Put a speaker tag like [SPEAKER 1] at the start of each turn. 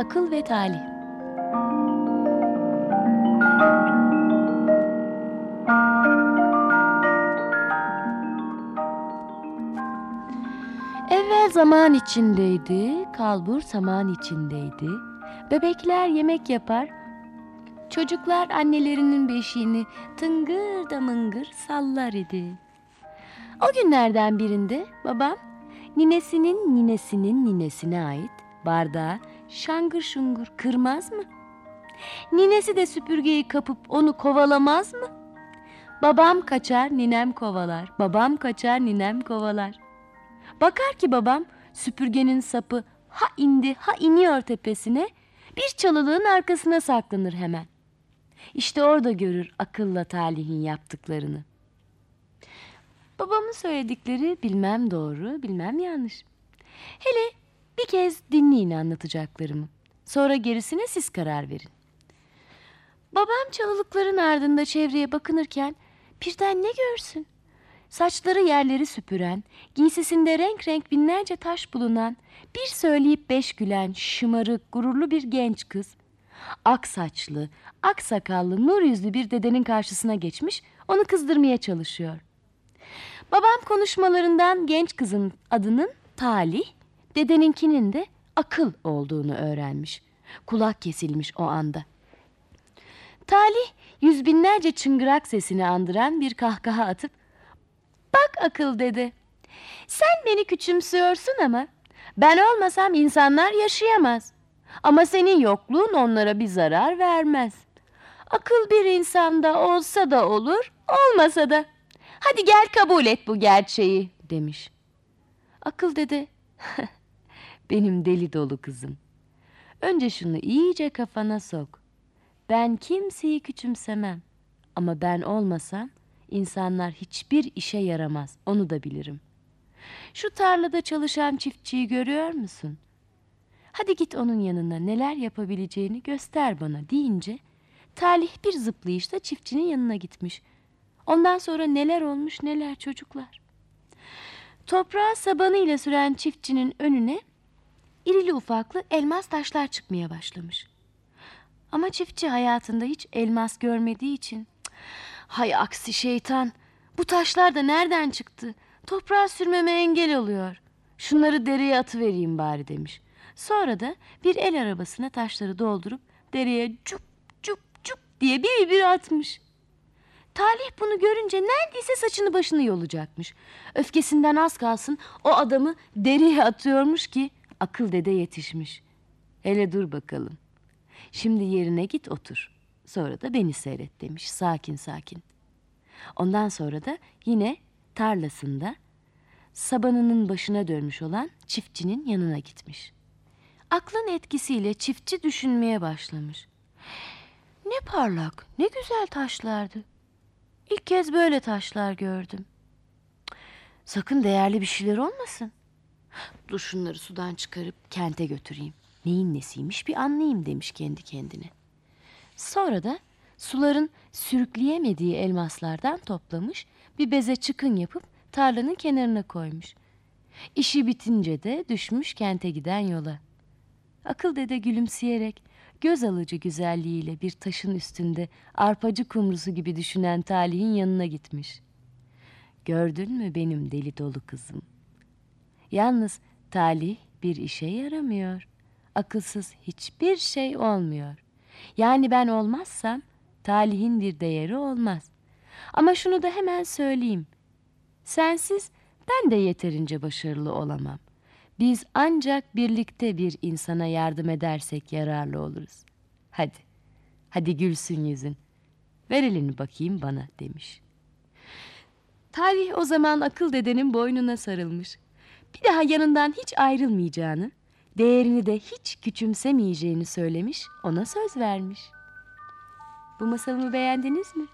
[SPEAKER 1] Akıl ve Talih Evvel zaman içindeydi, kalbur saman içindeydi. Bebekler yemek yapar, çocuklar annelerinin beşiğini tıngır da mıngır sallar idi. O günlerden birinde babam ninesinin ninesinin ninesine ait bardağı şangır şungur kırmaz mı? Ninesi de süpürgeyi kapıp onu kovalamaz mı? Babam kaçar ninem kovalar, babam kaçar ninem kovalar. Bakar ki babam süpürgenin sapı ha indi ha iniyor tepesine bir çalılığın arkasına saklanır hemen. İşte orada görür akılla talihin yaptıklarını. Babamın söyledikleri bilmem doğru, bilmem yanlış. Hele bir kez dinleyin anlatacaklarımı. Sonra gerisine siz karar verin. Babam çalılıkların ardında çevreye bakınırken birden ne görsün? Saçları yerleri süpüren, giysisinde renk renk binlerce taş bulunan, bir söyleyip beş gülen, şımarık, gururlu bir genç kız. Ak saçlı, ak sakallı, nur yüzlü bir dedenin karşısına geçmiş, onu kızdırmaya çalışıyor. Babam konuşmalarından genç kızın adının Talih, dedeninkinin de akıl olduğunu öğrenmiş. Kulak kesilmiş o anda. Talih yüz binlerce çıngırak sesini andıran bir kahkaha atıp Bak akıl dedi. Sen beni küçümsüyorsun ama ben olmasam insanlar yaşayamaz. Ama senin yokluğun onlara bir zarar vermez. Akıl bir insanda olsa da olur, olmasa da. Hadi gel kabul et bu gerçeği demiş. Akıl dedi. Benim deli dolu kızım. Önce şunu iyice kafana sok. Ben kimseyi küçümsemem. Ama ben olmasam insanlar hiçbir işe yaramaz. Onu da bilirim. Şu tarlada çalışan çiftçiyi görüyor musun? Hadi git onun yanına neler yapabileceğini göster bana deyince Talih bir zıplayışta çiftçinin yanına gitmiş. Ondan sonra neler olmuş neler çocuklar. Toprağa sabanıyla süren çiftçinin önüne irili ufaklı elmas taşlar çıkmaya başlamış. Ama çiftçi hayatında hiç elmas görmediği için hay aksi şeytan bu taşlar da nereden çıktı? Toprağa sürmeme engel oluyor. Şunları dereye atıvereyim bari demiş. Sonra da bir el arabasına taşları doldurup dereye cup cup cup diye bir bir atmış. Talih bunu görünce neredeyse saçını başını yolacakmış. Öfkesinden az kalsın o adamı dereye atıyormuş ki akıl dede yetişmiş. Hele dur bakalım. Şimdi yerine git otur. Sonra da beni seyret demiş sakin sakin. Ondan sonra da yine tarlasında sabanının başına dönmüş olan çiftçinin yanına gitmiş. Aklın etkisiyle çiftçi düşünmeye başlamış. Ne parlak, ne güzel taşlardı. İlk kez böyle taşlar gördüm. Sakın değerli bir şeyler olmasın. Dur şunları sudan çıkarıp kente götüreyim. Neyin nesiymiş bir anlayayım demiş kendi kendine. Sonra da suların sürükleyemediği elmaslardan toplamış bir beze çıkın yapıp tarlanın kenarına koymuş. İşi bitince de düşmüş kente giden yola. Akıl dede gülümseyerek göz alıcı güzelliğiyle bir taşın üstünde arpacı kumrusu gibi düşünen Talih'in yanına gitmiş. Gördün mü benim deli dolu kızım? Yalnız Talih bir işe yaramıyor. Akılsız hiçbir şey olmuyor. Yani ben olmazsam Talih'in bir değeri olmaz. Ama şunu da hemen söyleyeyim. Sensiz ben de yeterince başarılı olamam. Biz ancak birlikte bir insana yardım edersek yararlı oluruz. Hadi, hadi gülsün yüzün. Ver elini bakayım bana demiş. Talih o zaman akıl dedenin boynuna sarılmış. Bir daha yanından hiç ayrılmayacağını, değerini de hiç küçümsemeyeceğini söylemiş, ona söz vermiş. Bu masalımı beğendiniz mi?